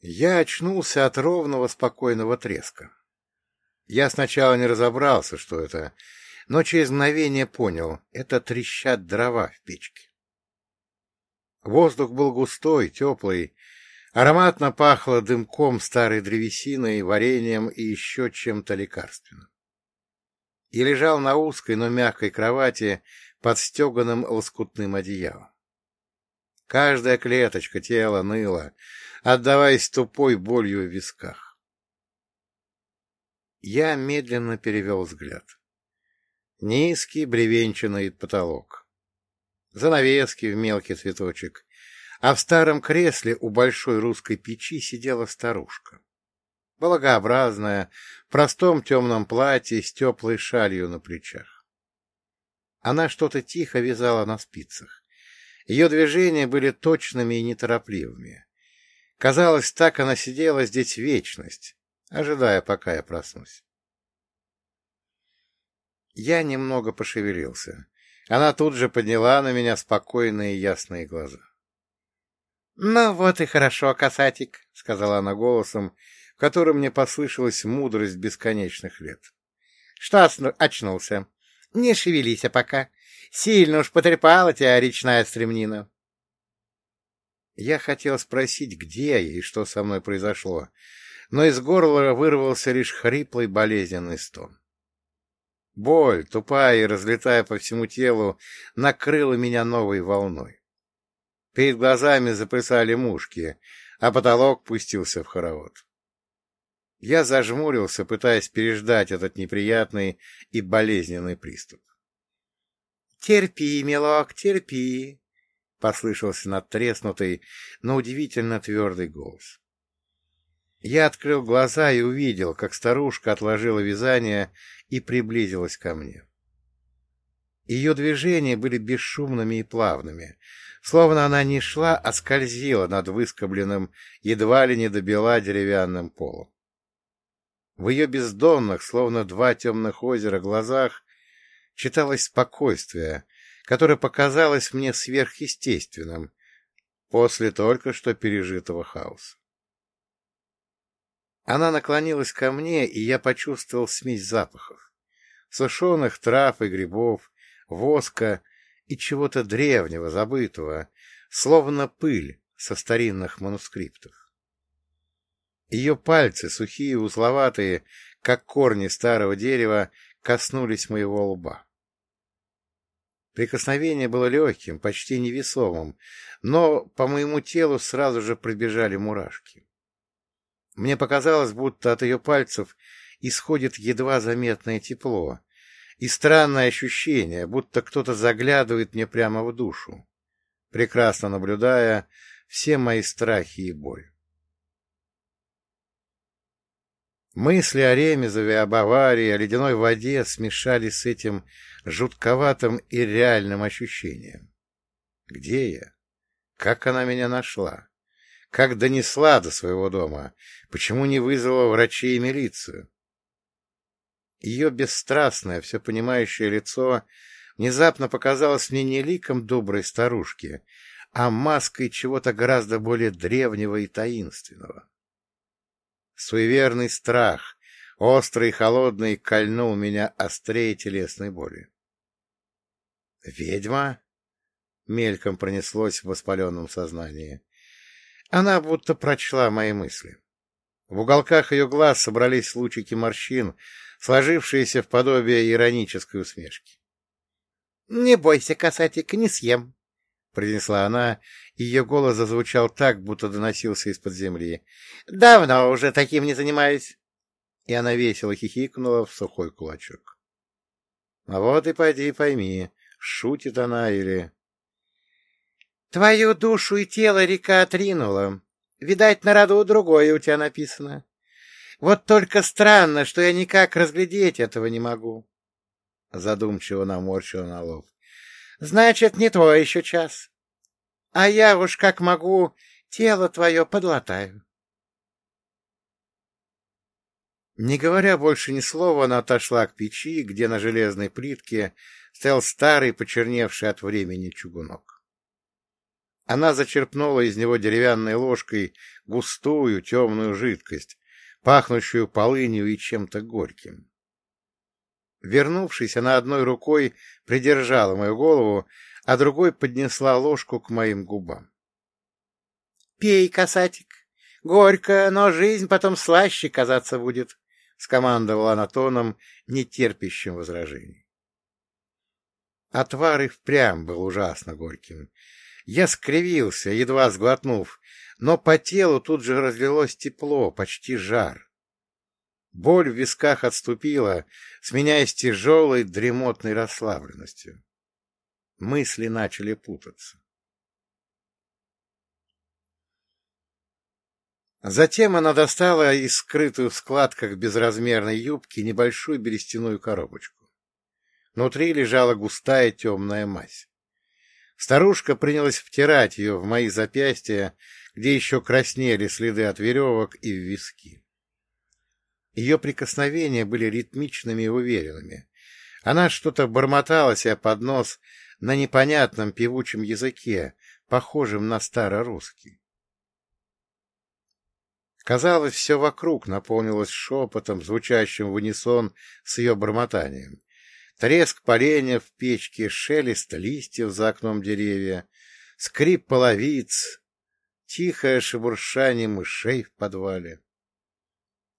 Я очнулся от ровного спокойного треска. Я сначала не разобрался, что это, но через мгновение понял — это трещат дрова в печке. Воздух был густой, теплый, ароматно пахло дымком старой древесиной, вареньем и еще чем-то лекарственным. И лежал на узкой, но мягкой кровати под стеганым лоскутным одеялом. Каждая клеточка тела ныла, отдаваясь тупой болью в висках. Я медленно перевел взгляд. Низкий бревенчатый потолок. Занавески в мелкий цветочек, а в старом кресле у большой русской печи сидела старушка. Благообразная, в простом темном платье с теплой шалью на плечах. Она что-то тихо вязала на спицах. Ее движения были точными и неторопливыми. Казалось, так она сидела здесь вечность, ожидая, пока я проснусь. Я немного пошевелился. Она тут же подняла на меня спокойные ясные глаза. — Ну вот и хорошо, касатик, — сказала она голосом, в котором мне послышалась мудрость бесконечных лет. — Что очнулся? Не шевелись пока. Сильно уж потрепала тебя речная стремнина. Я хотел спросить, где я и что со мной произошло, но из горла вырвался лишь хриплый болезненный стон. Боль, тупая и разлетая по всему телу, накрыла меня новой волной. Перед глазами заплясали мушки, а потолок пустился в хоровод. Я зажмурился, пытаясь переждать этот неприятный и болезненный приступ. — Терпи, милок, терпи, — послышался надтреснутый, но удивительно твердый голос. Я открыл глаза и увидел, как старушка отложила вязание и приблизилась ко мне. Ее движения были бесшумными и плавными, словно она не шла, а скользила над выскобленным, едва ли не до бела деревянным полом. В ее бездонных, словно два темных озера, глазах читалось спокойствие, которое показалось мне сверхъестественным после только что пережитого хаоса. Она наклонилась ко мне, и я почувствовал смесь запахов. Сушеных трав и грибов, воска и чего-то древнего, забытого, словно пыль со старинных манускриптов. Ее пальцы, сухие узловатые, как корни старого дерева, коснулись моего лба. Прикосновение было легким, почти невесомым, но по моему телу сразу же пробежали мурашки. Мне показалось, будто от ее пальцев исходит едва заметное тепло и странное ощущение, будто кто-то заглядывает мне прямо в душу, прекрасно наблюдая все мои страхи и боль. Мысли о Ремезове, об аварии, о ледяной воде смешались с этим жутковатым и реальным ощущением. Где я? Как она меня нашла? Как донесла до своего дома? Почему не вызвала врачей и милицию? Ее бесстрастное, все понимающее лицо внезапно показалось мне не ликом доброй старушки, а маской чего-то гораздо более древнего и таинственного. Суеверный страх, острый и холодный, кольнул меня острее телесной боли. «Ведьма?» — мельком пронеслось в воспаленном сознании. Она будто прочла мои мысли. В уголках ее глаз собрались лучики морщин, сложившиеся в подобие иронической усмешки. — Не бойся, касатик, не съем, — произнесла она, и ее голос зазвучал так, будто доносился из-под земли. — Давно уже таким не занимаюсь. И она весело хихикнула в сухой кулачок. — А вот и пойди пойми, шутит она или... Твою душу и тело река отринула. Видать, на роду другое у тебя написано. Вот только странно, что я никак разглядеть этого не могу. Задумчиво наморщила на лоб. Значит, не твой еще час. А я уж как могу тело твое подлатаю. Не говоря больше ни слова, она отошла к печи, где на железной плитке стоял старый, почерневший от времени чугунок. Она зачерпнула из него деревянной ложкой густую темную жидкость, пахнущую полынью и чем-то горьким. Вернувшись, она одной рукой придержала мою голову, а другой поднесла ложку к моим губам. — Пей, касатик. Горько, но жизнь потом слаще казаться будет, — скомандовала она тоном, нетерпящим возражений. Отвар и впрямь был ужасно горьким. Я скривился, едва сглотнув, но по телу тут же разлилось тепло, почти жар. Боль в висках отступила, сменяясь тяжелой дремотной расслабленностью. Мысли начали путаться. Затем она достала из скрытую в складках безразмерной юбки небольшую берестяную коробочку. Внутри лежала густая темная мазь. Старушка принялась втирать ее в мои запястья, где еще краснели следы от веревок и виски. Ее прикосновения были ритмичными и уверенными. Она что-то бормотала себе под нос на непонятном певучем языке, похожем на старорусский. Казалось, все вокруг наполнилось шепотом, звучащим в унисон с ее бормотанием. Треск поленья в печке, шелест листьев за окном деревья, скрип половиц, тихое шебуршание мышей в подвале.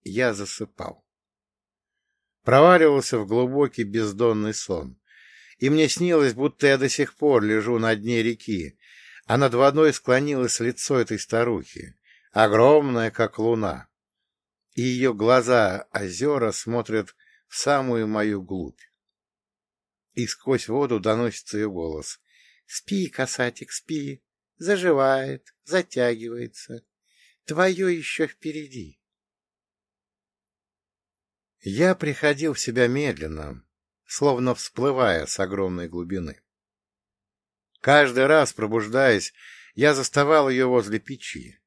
Я засыпал. Проваливался в глубокий бездонный сон, и мне снилось, будто я до сих пор лежу на дне реки, а над водой склонилось лицо этой старухи, огромное, как луна, и ее глаза озера смотрят в самую мою глубь и сквозь воду доносится ее голос. «Спи, касатик, спи. Заживает, затягивается. Твое еще впереди». Я приходил в себя медленно, словно всплывая с огромной глубины. Каждый раз, пробуждаясь, я заставал ее возле печи,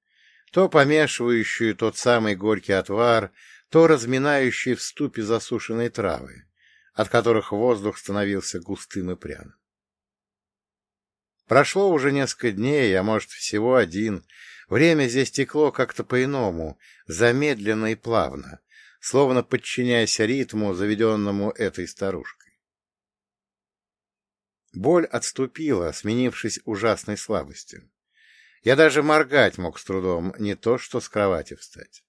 то помешивающую тот самый горький отвар, то разминающий в ступе засушенной травы, от которых воздух становился густым и пряным. Прошло уже несколько дней, а может, всего один. Время здесь текло как-то по-иному, замедленно и плавно, словно подчиняясь ритму, заведенному этой старушкой. Боль отступила, сменившись ужасной слабостью. Я даже моргать мог с трудом, не то что с кровати встать.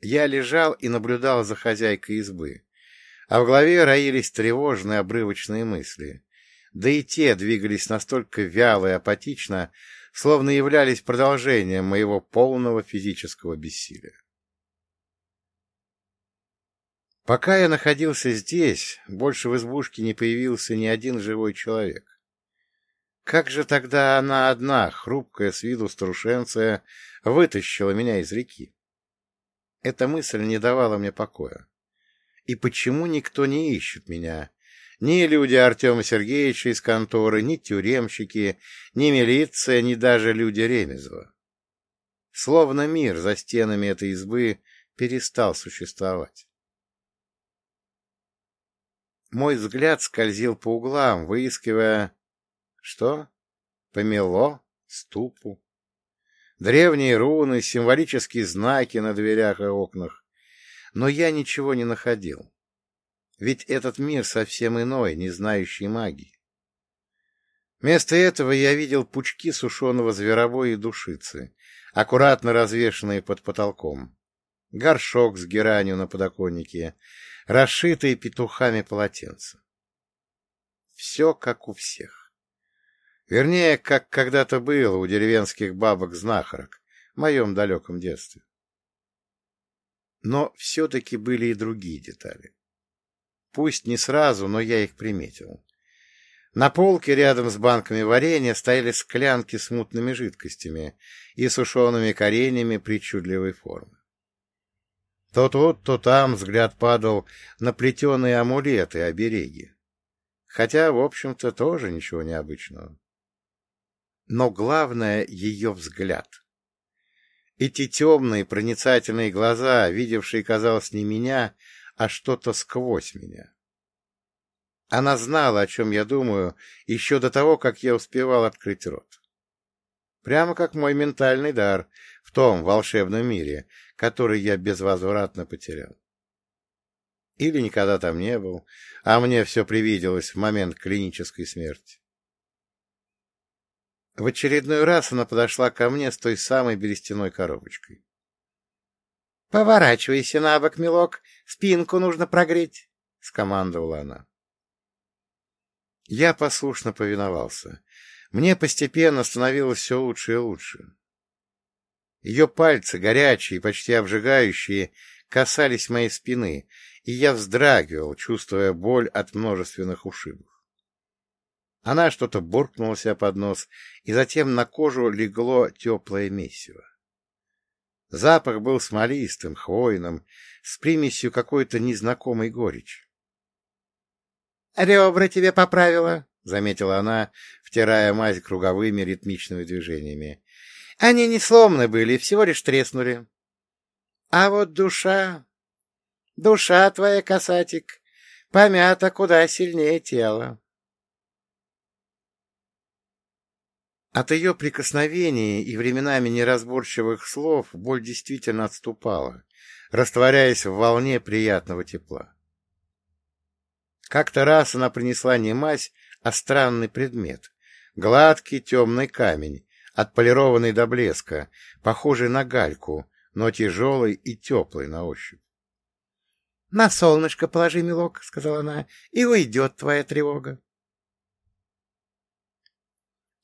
Я лежал и наблюдал за хозяйкой избы, а в голове роились тревожные обрывочные мысли. Да и те двигались настолько вяло и апатично, словно являлись продолжением моего полного физического бессилия. Пока я находился здесь, больше в избушке не появился ни один живой человек. Как же тогда она одна, хрупкая с виду старушенция, вытащила меня из реки? Эта мысль не давала мне покоя. И почему никто не ищет меня? Ни люди Артема Сергеевича из конторы, ни тюремщики, ни милиция, ни даже люди Ремезова. Словно мир за стенами этой избы перестал существовать. Мой взгляд скользил по углам, выискивая... Что? Помело? Ступу? Древние руны, символические знаки на дверях и окнах. Но я ничего не находил. Ведь этот мир совсем иной, не знающий магии. Вместо этого я видел пучки сушеного зверобоя и душицы, аккуратно развешанные под потолком, горшок с геранью на подоконнике, расшитые петухами полотенца. Все как у всех. Вернее, как когда-то было у деревенских бабок-знахарок в моем далеком детстве. Но все-таки были и другие детали. Пусть не сразу, но я их приметил. На полке рядом с банками варенья стояли склянки с мутными жидкостями и сушеными коренями причудливой формы. То тут, то там взгляд падал на плетеные амулеты и обереги. Хотя, в общем-то, тоже ничего необычного. Но главное — ее взгляд — эти темные проницательные глаза, видевшие, казалось, не меня, а что-то сквозь меня. Она знала, о чем я думаю, еще до того, как я успевал открыть рот. прямо как мой ментальный дар в том волшебном мире, который я безвозвратно потерял. Или никогда там не был, а мне все привиделось в момент клинической смерти. В очередной раз она подошла ко мне с той самой берестяной коробочкой. — Поворачивайся на бок, милок, спинку нужно прогреть, — скомандовала она. Я послушно повиновался. Мне постепенно становилось все лучше и лучше. Ее пальцы, горячие, почти обжигающие, касались моей спины, и я вздрагивал, чувствуя боль от множественных ушибов. Она что-то буркнула себе под нос, и затем на кожу легло теплое месиво. Запах был смолистым, хвойным, с примесью какой-то незнакомой горечи. — Ребра тебе поправила, — заметила она, втирая мазь круговыми ритмичными движениями. — Они не сломаны были, всего лишь треснули. А вот душа... Душа твоя, касатик, помята куда сильнее тела. От ее прикосновений и временами неразборчивых слов боль действительно отступала, растворяясь в волне приятного тепла. Как-то раз она принесла не мазь, а странный предмет — гладкий темный камень, отполированный до блеска, похожий на гальку, но тяжелый и теплый на ощупь. — На солнышко положи, милок, — сказала она, — и уйдет твоя тревога.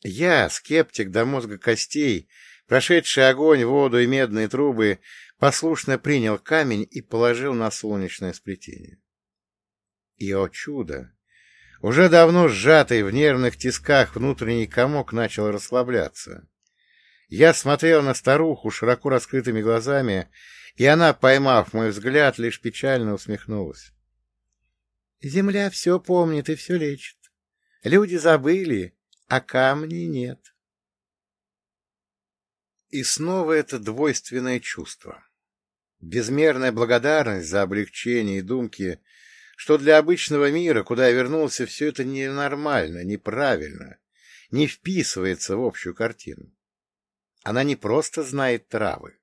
Я, скептик до мозга костей, прошедший огонь, воду и медные трубы, послушно принял камень и положил на солнечное сплетение. И, о чудо! Уже давно сжатый в нервных тисках внутренний комок начал расслабляться. Я смотрел на старуху широко раскрытыми глазами, и она, поймав мой взгляд, лишь печально усмехнулась. Земля все помнит и все лечит. Люди забыли, а камней нет. И снова это двойственное чувство. Безмерная благодарность за облегчение и думки, что для обычного мира, куда я вернулся, все это ненормально, неправильно, не вписывается в общую картину. Она не просто знает травы.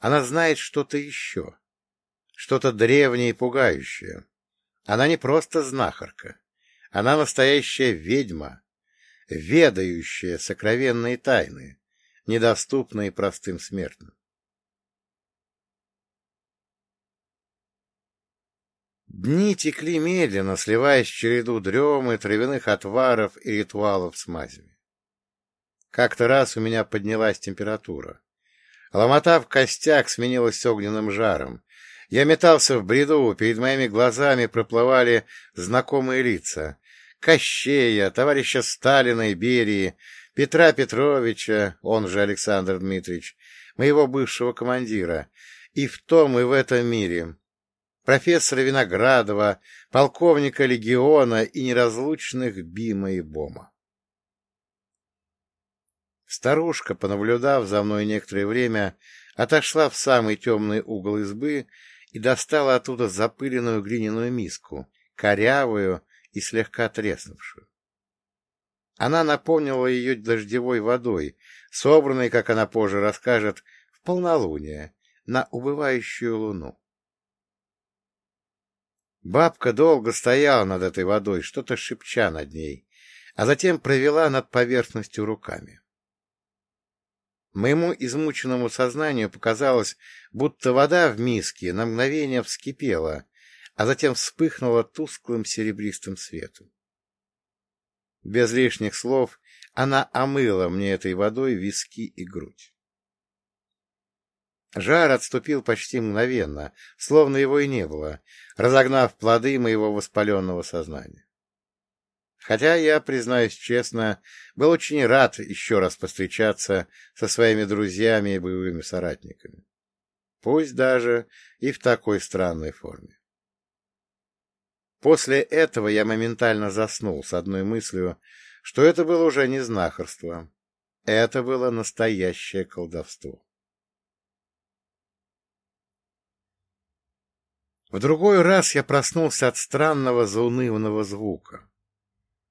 Она знает что-то еще. Что-то древнее и пугающее. Она не просто знахарка. Она настоящая ведьма, ведающая сокровенные тайны, недоступные простым смертным. Дни текли медленно, сливаясь в череду дремы, травяных отваров и ритуалов с мазями. Как-то раз у меня поднялась температура. Ломота в костях сменилась огненным жаром. Я метался в бреду, перед моими глазами проплывали знакомые лица. Кощея, товарища Сталина и Берии, Петра Петровича, он же Александр Дмитриевич, моего бывшего командира, и в том, и в этом мире, профессора Виноградова, полковника легиона и неразлучных Бима и Бома. Старушка, понаблюдав за мной некоторое время, отошла в самый темный угол избы и достала оттуда запыленную глиняную миску, корявую и слегка треснувшую. Она наполнила ее дождевой водой, собранной, как она позже расскажет, в полнолуние, на убывающую луну. Бабка долго стояла над этой водой, что-то шепча над ней, а затем провела над поверхностью руками. Моему измученному сознанию показалось, будто вода в миске на мгновение вскипела, а затем вспыхнула тусклым серебристым светом. Без лишних слов она омыла мне этой водой виски и грудь. Жар отступил почти мгновенно, словно его и не было, разогнав плоды моего воспаленного сознания. Хотя я, признаюсь честно, был очень рад еще раз повстречаться со своими друзьями и боевыми соратниками. Пусть даже и в такой странной форме. После этого я моментально заснул с одной мыслью, что это было уже не знахарство. Это было настоящее колдовство. В другой раз я проснулся от странного заунывного звука.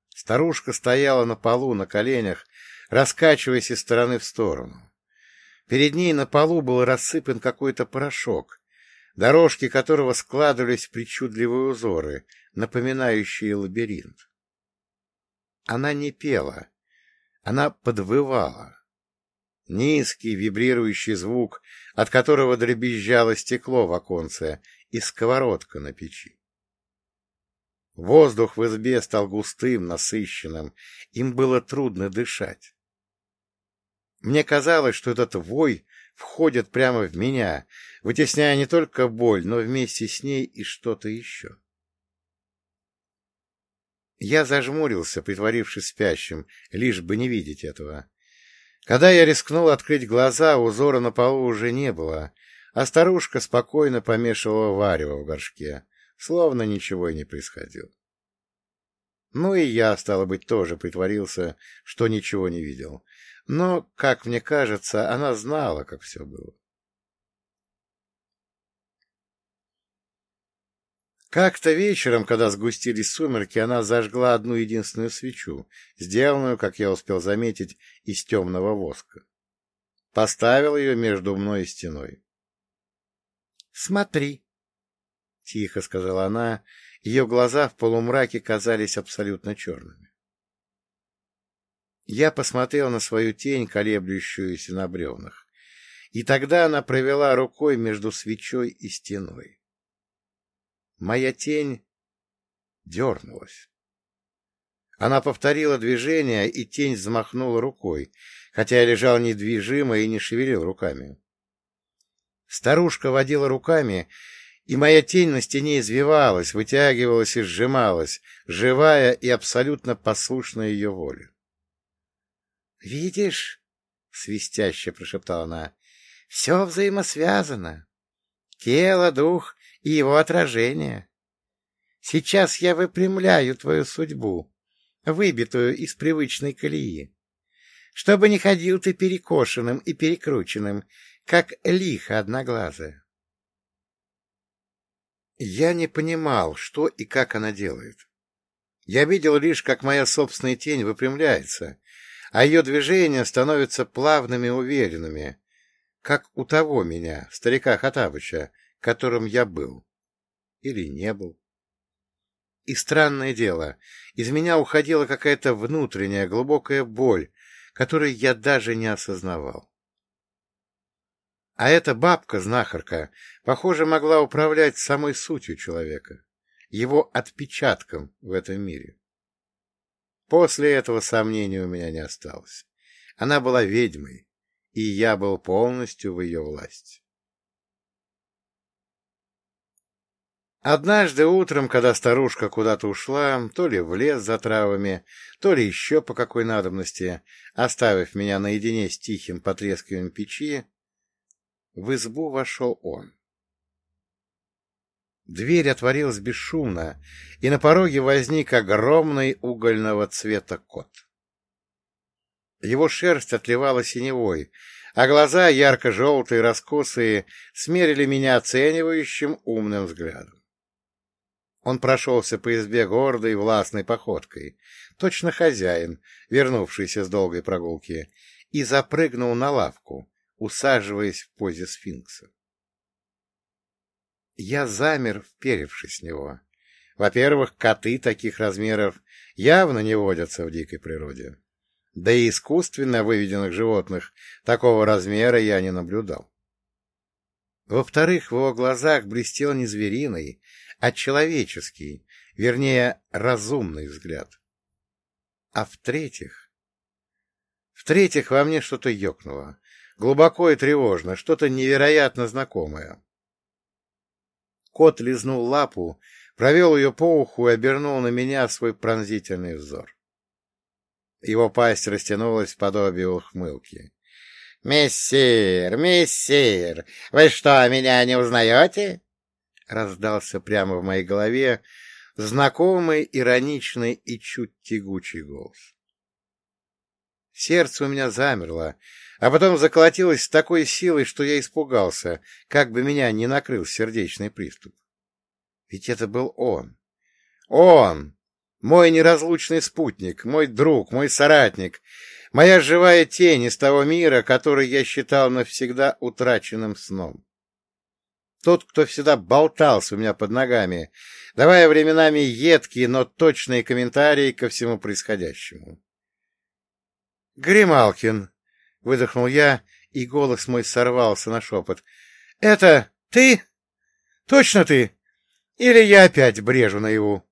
Старушка стояла на полу на коленях, раскачиваясь из стороны в сторону. Перед ней на полу был рассыпан какой-то порошок, дорожки которого складывались в причудливые узоры, напоминающие лабиринт. Она не пела, она подвывала. Низкий вибрирующий звук, от которого дребезжало стекло в оконце и сковородка на печи. Воздух в избе стал густым, насыщенным, им было трудно дышать. Мне казалось, что этот вой входит прямо в меня, вытесняя не только боль, но вместе с ней и что-то еще. Я зажмурился, притворившись спящим, лишь бы не видеть этого. Когда я рискнул открыть глаза, узора на полу уже не было, а старушка спокойно помешивала варево в горшке, словно ничего и не происходило. Ну и я, стало быть, тоже притворился, что ничего не видел. Но, как мне кажется, она знала, как все было. Как-то вечером, когда сгустились сумерки, она зажгла одну единственную свечу, сделанную, как я успел заметить, из темного воска. Поставил ее между мной и стеной. — Смотри, — тихо сказала она, ее глаза в полумраке казались абсолютно черными. Я посмотрел на свою тень, колеблющуюся на бревнах, и тогда она провела рукой между свечой и стеной. Моя тень дернулась. Она повторила движение, и тень взмахнула рукой, хотя я лежал недвижимо и не шевелил руками. Старушка водила руками, и моя тень на стене извивалась, вытягивалась и сжималась, живая и абсолютно послушная ее воле. — Видишь, — свистяще прошептала она, — все взаимосвязано. Тело, дух и его отражение. Сейчас я выпрямляю твою судьбу, выбитую из привычной колеи. Чтобы не ходил ты перекошенным и перекрученным, как лихо одноглазая. Я не понимал, что и как она делает. Я видел лишь, как моя собственная тень выпрямляется, а ее движения становятся плавными и уверенными, как у того меня, старика Хатабыча, которым я был. Или не был. И странное дело, из меня уходила какая-то внутренняя глубокая боль, которую я даже не осознавал. А эта бабка-знахарка, похоже, могла управлять самой сутью человека, его отпечатком в этом мире. После этого сомнений у меня не осталось. Она была ведьмой, и я был полностью в ее власти. Однажды утром, когда старушка куда-то ушла, то ли в лес за травами, то ли еще по какой надобности, оставив меня наедине с тихим потрескиванием печи, в избу вошел он. Дверь отворилась бесшумно, и на пороге возник огромный угольного цвета кот. Его шерсть отливала синевой, а глаза, ярко-желтые, раскосые, смерили меня оценивающим умным взглядом. Он прошелся по избе гордой властной походкой, точно хозяин, вернувшийся с долгой прогулки, и запрыгнул на лавку, усаживаясь в позе сфинкса. Я замер, вперевшись в него. Во-первых, коты таких размеров явно не водятся в дикой природе. Да и искусственно выведенных животных такого размера я не наблюдал. Во-вторых, в его глазах блестел не звериный, а человеческий, вернее, разумный взгляд. А в-третьих... В-третьих, во мне что-то ёкнуло, глубоко и тревожно, что-то невероятно знакомое. Кот лизнул лапу, провел ее по уху и обернул на меня свой пронзительный взор. Его пасть растянулась в подобие ухмылки. — Мессир, мессир, вы что, меня не узнаете? Раздался прямо в моей голове знакомый, ироничный и чуть тягучий голос. Сердце у меня замерло, а потом заколотилось с такой силой, что я испугался, как бы меня не накрыл сердечный приступ. Ведь это был он. Он! Мой неразлучный спутник, мой друг, мой соратник, Моя живая тень из того мира, который я считал навсегда утраченным сном. Тот, кто всегда болтался у меня под ногами, давая временами едкие, но точные комментарии ко всему происходящему. — Грималкин, — выдохнул я, и голос мой сорвался на шепот. — Это ты? Точно ты? Или я опять брежу наяву?